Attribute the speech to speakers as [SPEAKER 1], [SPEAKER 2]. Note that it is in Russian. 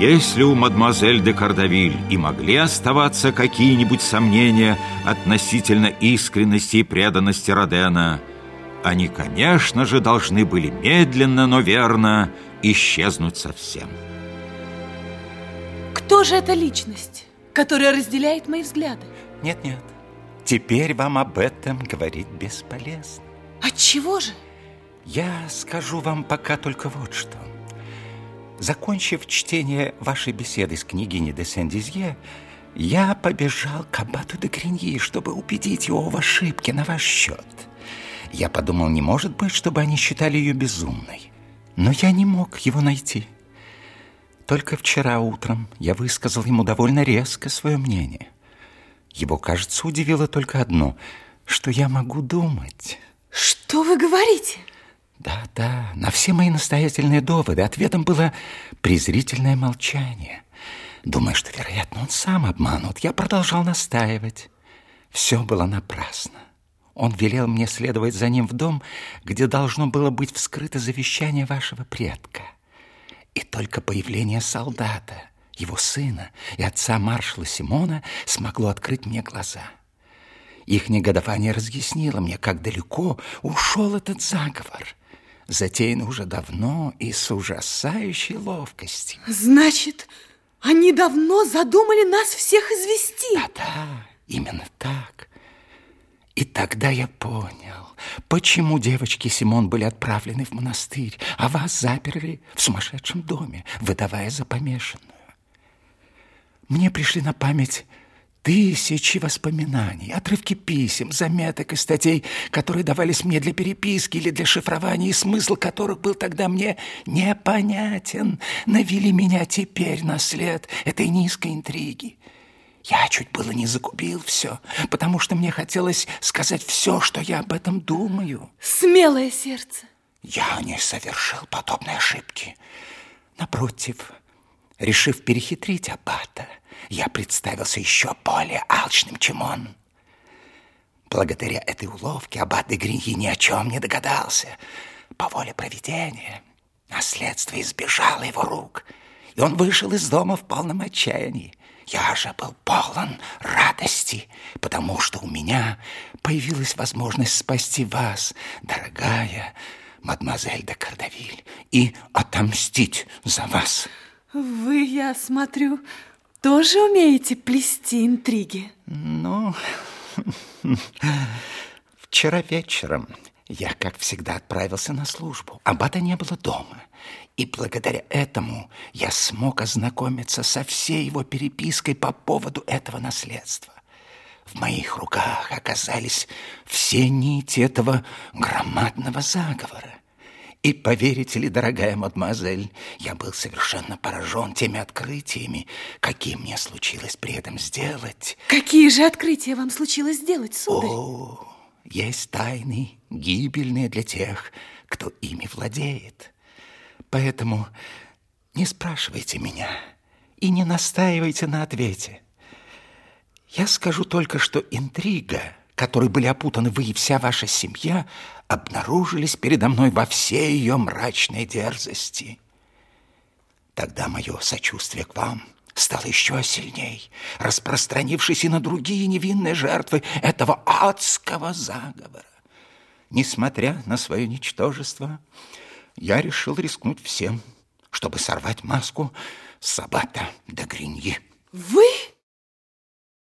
[SPEAKER 1] Если у мадемуазель де Кардавиль и могли оставаться какие-нибудь сомнения относительно искренности и преданности Родена, они, конечно же, должны были медленно, но верно исчезнуть совсем.
[SPEAKER 2] Кто же эта личность, которая разделяет мои взгляды?
[SPEAKER 3] Нет-нет, теперь вам об этом говорить бесполезно.
[SPEAKER 2] От чего же?
[SPEAKER 3] Я скажу вам пока только вот что. Закончив чтение вашей беседы с княгиней де Сен-Дизье, я побежал к аббату де Гриньи, чтобы убедить его в ошибке на ваш счет. Я подумал, не может быть, чтобы они считали ее безумной. Но я не мог его найти. Только вчера утром я высказал ему довольно резко свое мнение. Его, кажется, удивило только одно, что я могу думать.
[SPEAKER 2] Что вы говорите?
[SPEAKER 3] Да, да, на все мои настоятельные доводы ответом было презрительное молчание. Думая, что, вероятно, он сам обманут, я продолжал настаивать. Все было напрасно. Он велел мне следовать за ним в дом, где должно было быть вскрыто завещание вашего предка. И только появление солдата, его сына и отца маршала Симона смогло открыть мне глаза. Их негодование разъяснило мне, как далеко ушел этот заговор, затеян уже давно и с ужасающей ловкостью.
[SPEAKER 2] Значит, они давно задумали нас всех извести?
[SPEAKER 3] Да-да, именно так. И тогда я понял, почему девочки Симон были отправлены в монастырь, а вас заперли в сумасшедшем доме, выдавая за помешанную. Мне пришли на память тысячи воспоминаний, отрывки писем, заметок и статей, которые давались мне для переписки или для шифрования, и смысл которых был тогда мне непонятен, навели меня теперь на след этой низкой интриги. Я чуть было не загубил все, потому что мне хотелось сказать все, что я об этом думаю.
[SPEAKER 2] Смелое сердце.
[SPEAKER 3] Я не совершил подобной ошибки. Напротив, решив перехитрить Аббата, я представился еще более алчным, чем он. Благодаря этой уловке Аббат де Гриньи ни о чем не догадался. По воле провидения наследство избежало его рук, и он вышел из дома в полном отчаянии. Я же был полон радости, потому что у меня появилась возможность спасти вас, дорогая мадемуазель де Кардавиль, и отомстить за вас.
[SPEAKER 2] Вы, я смотрю, тоже умеете плести интриги?
[SPEAKER 3] Ну, вчера вечером я, как всегда, отправился на службу. Аббата не было дома. И благодаря этому я смог ознакомиться со всей его перепиской по поводу этого наследства. В моих руках оказались все нити этого громадного заговора. И поверите ли, дорогая мадемуазель, я был совершенно поражен теми открытиями, какие мне случилось при этом сделать.
[SPEAKER 2] Какие же открытия вам случилось сделать, сударь?
[SPEAKER 3] О, есть тайны, гибельные для тех, кто ими владеет. Поэтому не спрашивайте меня и не настаивайте на ответе. Я скажу только, что интрига, которой были опутаны вы и вся ваша семья, обнаружились передо мной во всей ее мрачной дерзости. Тогда мое сочувствие к вам стало еще сильней, распространившись и на другие невинные жертвы этого адского заговора. Несмотря на свое ничтожество, я решил рискнуть всем, чтобы сорвать маску Сабата до Гриньи.
[SPEAKER 2] Вы?